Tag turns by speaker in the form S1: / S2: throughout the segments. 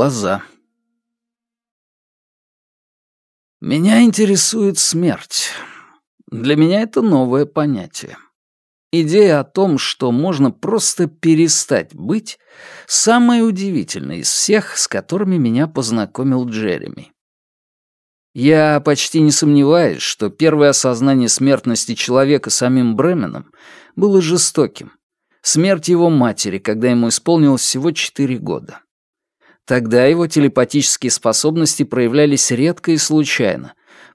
S1: глаза. Меня интересует смерть. Для меня это новое понятие. Идея о том, что можно просто перестать быть, самая удивительная из всех, с которыми меня познакомил Джереми. Я почти не сомневаюсь, что первое осознание смертности человека самим Бременом было жестоким. Смерть его матери, когда ему исполнилось всего четыре года. Тогда его телепатические способности проявлялись редко и случайно.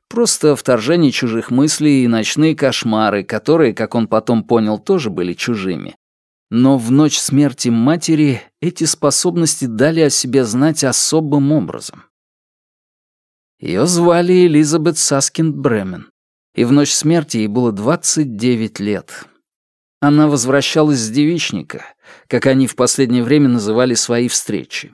S1: Просто вторжение чужих мыслей и ночные кошмары, которые, как он потом понял, тоже были чужими. Но в ночь смерти матери эти способности дали о себе знать особым образом. Ее звали Элизабет Саскинд Бремен, и в ночь смерти ей было 29 лет. Она возвращалась с девичника, как они в последнее время называли свои встречи.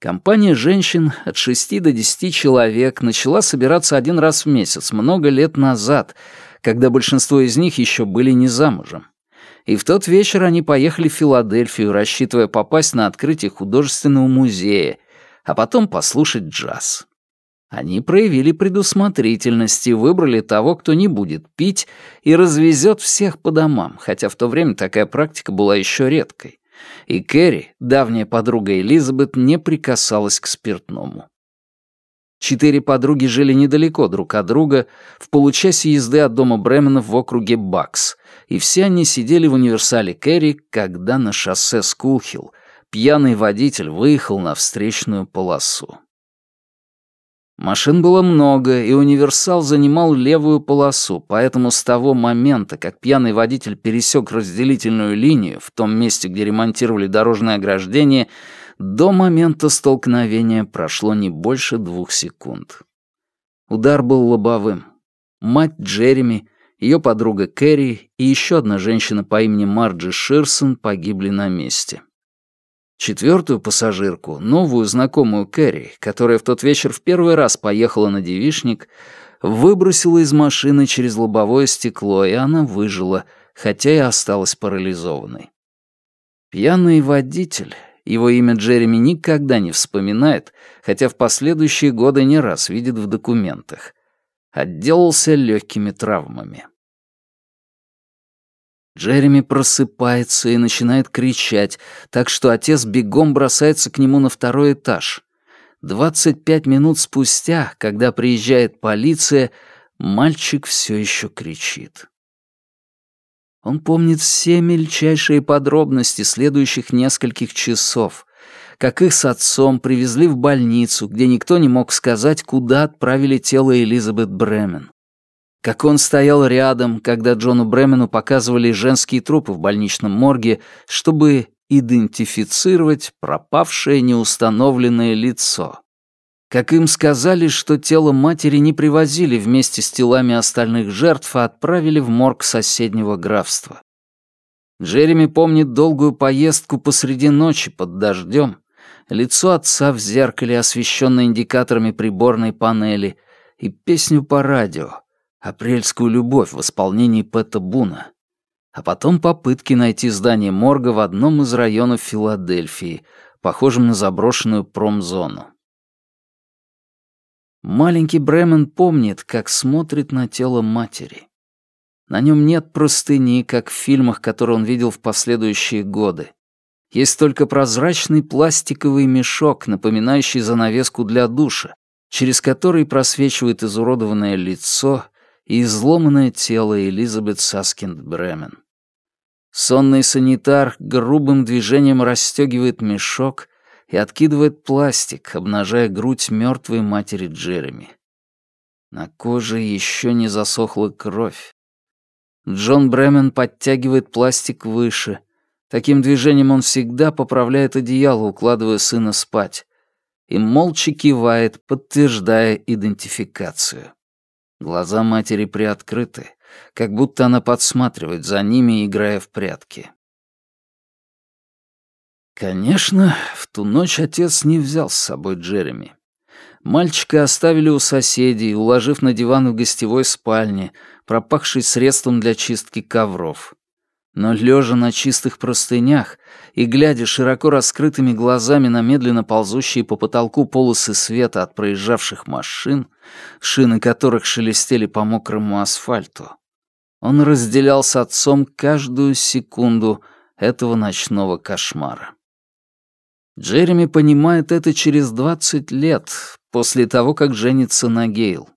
S1: Компания женщин от шести до десяти человек начала собираться один раз в месяц много лет назад, когда большинство из них еще были не замужем. И в тот вечер они поехали в Филадельфию, рассчитывая попасть на открытие художественного музея, а потом послушать джаз. Они проявили предусмотрительность и выбрали того, кто не будет пить и развезет всех по домам, хотя в то время такая практика была еще редкой и Кэрри, давняя подруга Элизабет, не прикасалась к спиртному. Четыре подруги жили недалеко друг от друга, в получасе езды от дома Бременов в округе Бакс, и все они сидели в универсале Кэрри, когда на шоссе Скулхилл пьяный водитель выехал на встречную полосу. Машин было много, и универсал занимал левую полосу, поэтому с того момента, как пьяный водитель пересек разделительную линию в том месте, где ремонтировали дорожное ограждение, до момента столкновения прошло не больше двух секунд. Удар был лобовым. Мать Джереми, ее подруга Кэрри и еще одна женщина по имени Марджи Ширсон погибли на месте. Четвертую пассажирку, новую знакомую Кэрри, которая в тот вечер в первый раз поехала на девишник, выбросила из машины через лобовое стекло, и она выжила, хотя и осталась парализованной. Пьяный водитель, его имя Джереми никогда не вспоминает, хотя в последующие годы не раз видит в документах, отделался легкими травмами. Джереми просыпается и начинает кричать, так что отец бегом бросается к нему на второй этаж. 25 минут спустя, когда приезжает полиция, мальчик все еще кричит. Он помнит все мельчайшие подробности следующих нескольких часов, как их с отцом привезли в больницу, где никто не мог сказать, куда отправили тело Элизабет Бремен как он стоял рядом, когда Джону Бремену показывали женские трупы в больничном морге, чтобы идентифицировать пропавшее неустановленное лицо. Как им сказали, что тело матери не привозили вместе с телами остальных жертв, а отправили в морг соседнего графства. Джереми помнит долгую поездку посреди ночи под дождем, лицо отца в зеркале, освещенное индикаторами приборной панели, и песню по радио, апрельскую любовь в исполнении Пэта Буна, а потом попытки найти здание морга в одном из районов Филадельфии, похожем на заброшенную промзону. Маленький Бремен помнит, как смотрит на тело матери. На нем нет простыни, как в фильмах, которые он видел в последующие годы. Есть только прозрачный пластиковый мешок, напоминающий занавеску для душа, через который просвечивает изуродованное лицо и изломанное тело Элизабет Саскинд Бремен. Сонный санитар грубым движением расстегивает мешок и откидывает пластик, обнажая грудь мертвой матери Джереми. На коже еще не засохла кровь. Джон Бремен подтягивает пластик выше. Таким движением он всегда поправляет одеяло, укладывая сына спать. И молча кивает, подтверждая идентификацию. Глаза матери приоткрыты, как будто она подсматривает за ними, играя в прятки. Конечно, в ту ночь отец не взял с собой Джереми. Мальчика оставили у соседей, уложив на диван в гостевой спальне, пропахший средством для чистки ковров. Но лежа на чистых простынях и глядя широко раскрытыми глазами на медленно ползущие по потолку полосы света от проезжавших машин, шины которых шелестели по мокрому асфальту, он разделял с отцом каждую секунду этого ночного кошмара. Джереми понимает это через 20 лет, после того, как женится на Гейл.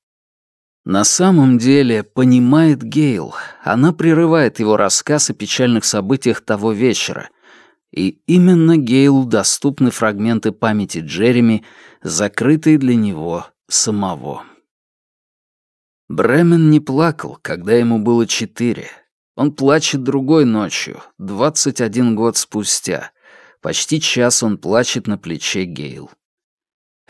S1: На самом деле, понимает Гейл, она прерывает его рассказ о печальных событиях того вечера, и именно Гейлу доступны фрагменты памяти Джереми, закрытые для него самого. Бремен не плакал, когда ему было четыре. Он плачет другой ночью, 21 год спустя. Почти час он плачет на плече Гейл.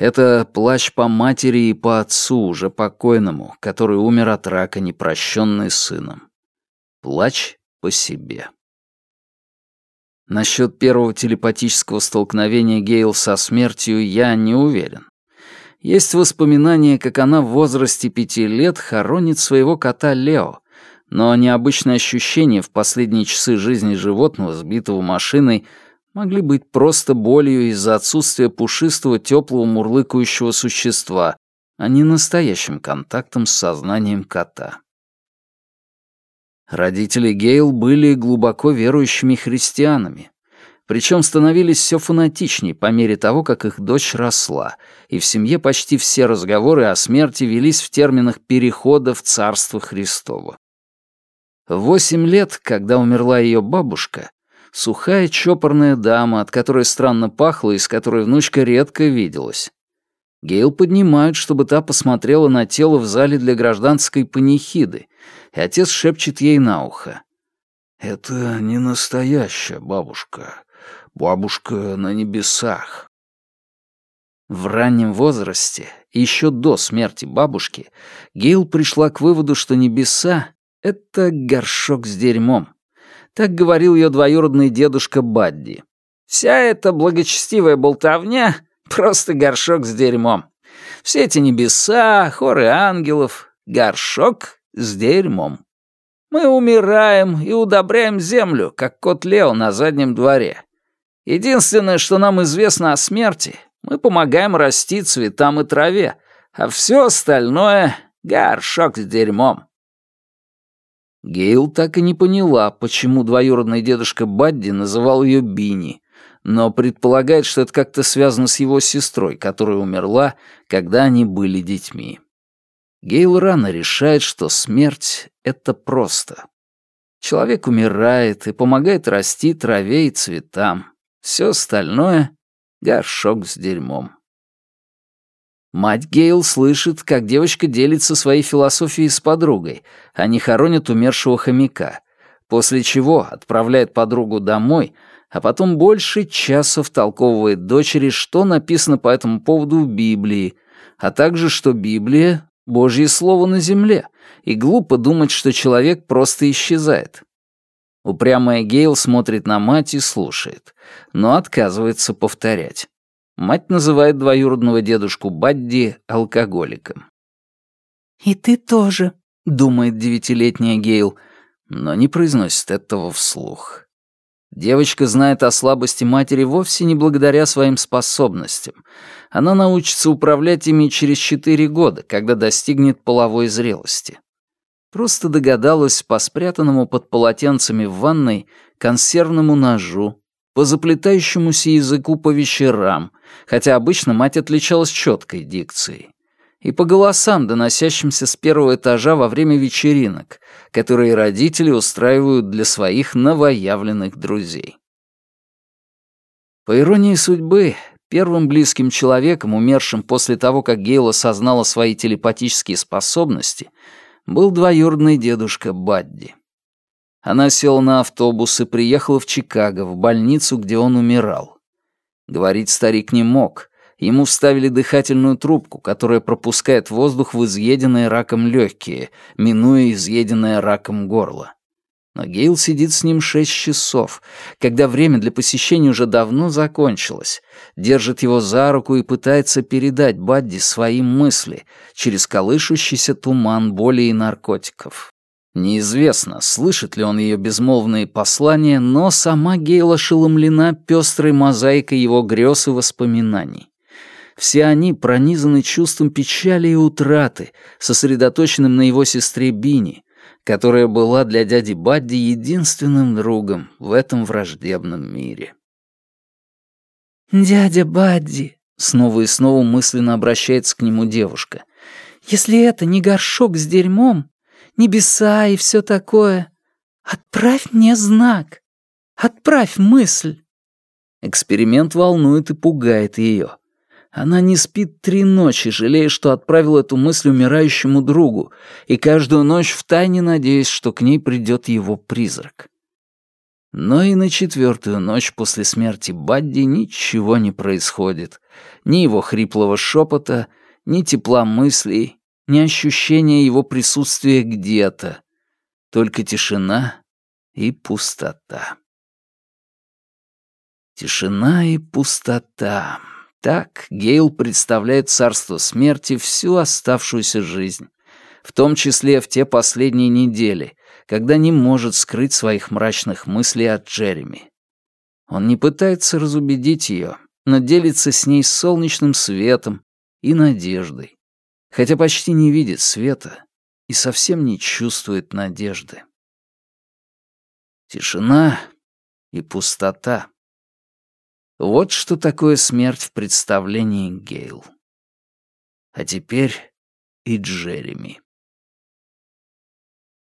S1: Это плач по матери и по отцу, уже покойному, который умер от рака, непрощенный сыном. Плач по себе. Насчет первого телепатического столкновения Гейл со смертью я не уверен. Есть воспоминания, как она в возрасте пяти лет хоронит своего кота Лео, но необычные ощущения в последние часы жизни животного, сбитого машиной, могли быть просто болью из-за отсутствия пушистого, теплого, мурлыкающего существа, а не настоящим контактом с сознанием кота. Родители Гейл были глубоко верующими христианами, причем становились все фанатичнее по мере того, как их дочь росла, и в семье почти все разговоры о смерти велись в терминах перехода в Царство Христово. В восемь лет, когда умерла ее бабушка, Сухая чопорная дама, от которой странно пахло и с которой внучка редко виделась. Гейл поднимают, чтобы та посмотрела на тело в зале для гражданской панихиды, и отец шепчет ей на ухо. «Это не настоящая бабушка. Бабушка на небесах». В раннем возрасте, еще до смерти бабушки, Гейл пришла к выводу, что небеса — это горшок с дерьмом. Так говорил ее двоюродный дедушка Бадди. «Вся эта благочестивая болтовня — просто горшок с дерьмом. Все эти небеса, хоры ангелов — горшок с дерьмом. Мы умираем и удобряем землю, как кот Лео на заднем дворе. Единственное, что нам известно о смерти, мы помогаем расти цветам и траве, а все остальное — горшок с дерьмом. Гейл так и не поняла, почему двоюродный дедушка Бадди называл ее Бини, но предполагает, что это как-то связано с его сестрой, которая умерла, когда они были детьми. Гейл рано решает, что смерть — это просто. Человек умирает и помогает расти траве и цветам. Все остальное — горшок с дерьмом. Мать Гейл слышит, как девочка делится своей философией с подругой. Они хоронят умершего хомяка. После чего отправляет подругу домой, а потом больше часа втолковывает дочери, что написано по этому поводу в Библии, а также, что Библия — Божье Слово на земле, и глупо думать, что человек просто исчезает. Упрямая Гейл смотрит на мать и слушает, но отказывается повторять. Мать называет двоюродного дедушку Бадди алкоголиком. «И ты тоже», — думает девятилетняя Гейл, но не произносит этого вслух. Девочка знает о слабости матери вовсе не благодаря своим способностям. Она научится управлять ими через четыре года, когда достигнет половой зрелости. Просто догадалась по спрятанному под полотенцами в ванной консервному ножу, по заплетающемуся языку по вечерам, хотя обычно мать отличалась четкой дикцией, и по голосам, доносящимся с первого этажа во время вечеринок, которые родители устраивают для своих новоявленных друзей. По иронии судьбы, первым близким человеком, умершим после того, как Гейл осознала свои телепатические способности, был двоюродный дедушка Бадди. Она села на автобус и приехала в Чикаго, в больницу, где он умирал. Говорить старик не мог. Ему вставили дыхательную трубку, которая пропускает воздух в изъеденные раком легкие, минуя изъеденное раком горло. Но Гейл сидит с ним шесть часов, когда время для посещения уже давно закончилось, держит его за руку и пытается передать Бадди свои мысли через колышущийся туман боли и наркотиков. Неизвестно, слышит ли он ее безмолвные послания, но сама Гейла ошеломлена пестрой мозаикой его грез и воспоминаний. Все они пронизаны чувством печали и утраты, сосредоточенным на его сестре Бини, которая была для дяди Бадди единственным другом в этом враждебном мире. «Дядя Бадди», — снова и снова мысленно обращается к нему девушка, «если это не горшок с дерьмом, небеса и все такое, отправь мне знак, отправь мысль». Эксперимент волнует и пугает ее. Она не спит три ночи, жалея, что отправил эту мысль умирающему другу, и каждую ночь втайне надеясь, что к ней придет его призрак. Но и на четвертую ночь после смерти Бадди ничего не происходит. Ни его хриплого шепота, ни тепла мыслей, ни ощущения его присутствия где-то. Только тишина и пустота. Тишина и пустота. Так Гейл представляет царство смерти всю оставшуюся жизнь, в том числе в те последние недели, когда не может скрыть своих мрачных мыслей от Джереми. Он не пытается разубедить ее, но делится с ней солнечным светом и надеждой, хотя почти не видит света и совсем не чувствует надежды. Тишина и пустота. Вот что такое смерть в представлении Гейл. А теперь и Джереми.